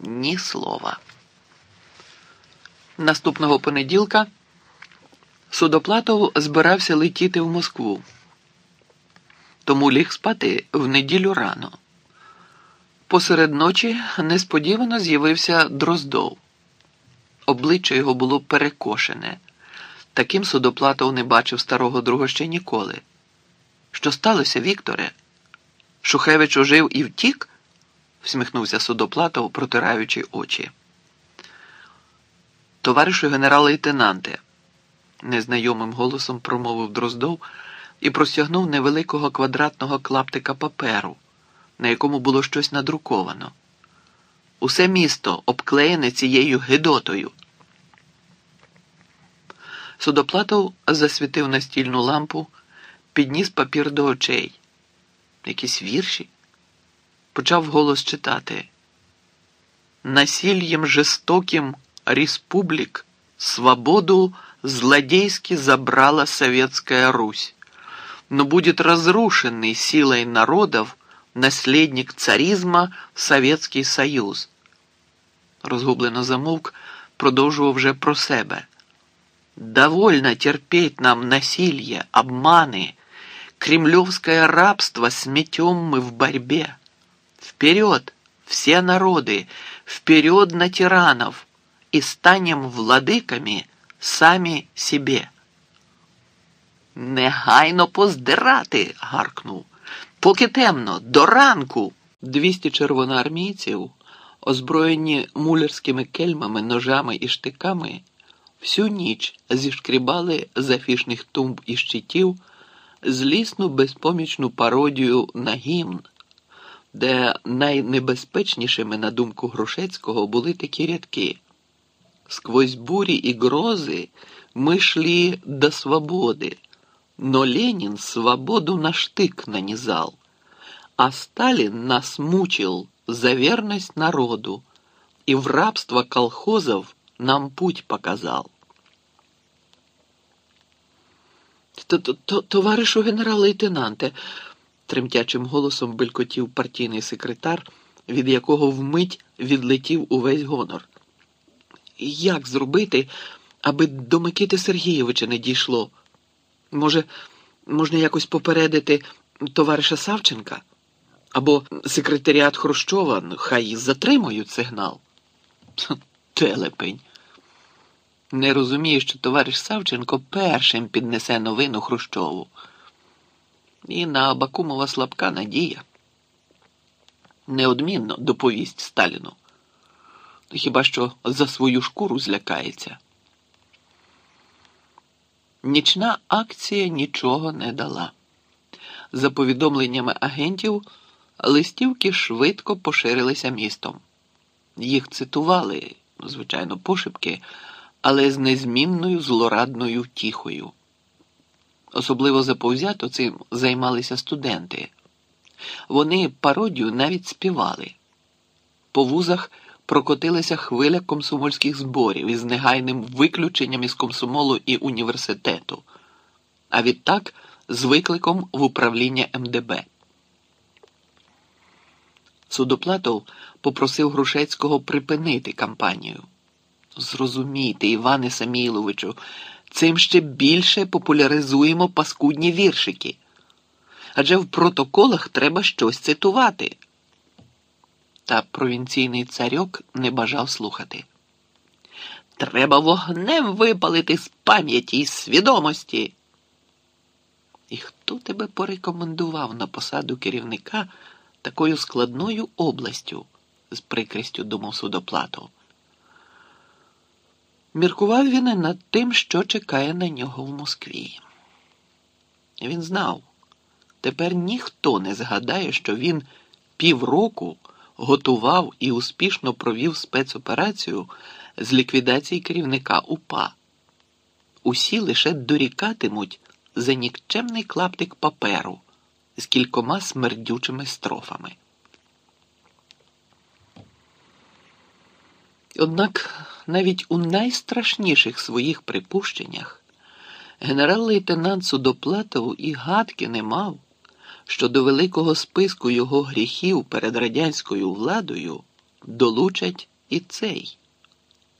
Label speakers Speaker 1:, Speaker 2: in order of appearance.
Speaker 1: ні слова. Наступного понеділка Судоплатов збирався летіти в Москву, тому ліг спати в неділю рано. Посеред ночі несподівано з'явився Дроздов. Обличчя його було перекошене. Таким судоплатов не бачив старого друга ще ніколи. Що сталося, Вікторе? Шухевич ожив і втік? Всміхнувся судоплатов, протираючи очі. Товаришу генерал-лейтенанте, незнайомим голосом промовив Дроздов і простягнув невеликого квадратного клаптика паперу, на якому було щось надруковано. Усе місто обклеєне цією гидотою. Судоплатов засвітив настільну лампу, підніс папір до очей. Якісь вірші? Почав голос читати. Насильем жестоким республик свободу злодейски забрала Советская Русь, но будет разрушенный силой народов наследник царизма Советский Союз. Розгублено замовк, продовжував вже про себе. Довольно терпеть нам насилие, обманы, кремлевское рабство сметем мы в борьбе. Вперед, все народы, вперед на тиранов, и станем владыками самі себе. Негайно поздирати, гаркнув. Поки темно, до ранку. Двісті червоноармійців, озброєні мулярськими кельмами, ножами і штиками, всю ніч зішкрібали з афішних тумб і щитів злісну безпомічну пародію на гімн, де найнебезпечнішими, на думку Грушецького, були такі рядки. Сквозь бури и грозы мы шли до свободы, но Ленин свободу на штык нанизал, а Сталин нас мучил за верность народу и в рабство колхозов нам путь показал. Товаришу генерал-лейтенанте, тремтячим голосом белькотів партійний секретар, від якого вмить відлетів увесь гонор. Як зробити, аби до Микити Сергійовича не дійшло? Може, можна якось попередити товариша Савченка? Або секретаріат Хрущова, хай затримують сигнал. Телепень. Не розуміє, що товариш Савченко першим піднесе новину Хрущову. І на Абакумова слабка надія. Неодмінно доповість Сталіну. Хіба що за свою шкуру злякається? Нічна акція нічого не дала. За повідомленнями агентів, листівки швидко поширилися містом. Їх цитували, звичайно, пошепки, але з незмінною злорадною тіхою. Особливо заповзято цим займалися студенти. Вони пародію навіть співали. По вузах прокотилася хвиля комсомольських зборів із негайним виключенням із комсомолу і університету, а відтак з викликом в управління МДБ. Судоплатов попросив Грушецького припинити кампанію. Зрозумійте, Іване Саміловичу, цим ще більше популяризуємо паскудні віршики. Адже в протоколах треба щось цитувати. Та провінційний царьок не бажав слухати. Треба вогнем випалити з пам'яті і свідомості. І хто тебе порекомендував на посаду керівника такою складною областю? з прикрістю думав судоплатов. Міркував він над тим, що чекає на нього в Москві. Він знав, тепер ніхто не згадає, що він півроку готував і успішно провів спецоперацію з ліквідації керівника УПА. Усі лише дорікатимуть за нікчемний клаптик паперу з кількома смердючими строфами. Однак навіть у найстрашніших своїх припущеннях генерал-лейтенант Судоплатов і гадки не мав що до великого списку його гріхів перед радянською владою долучать і цей.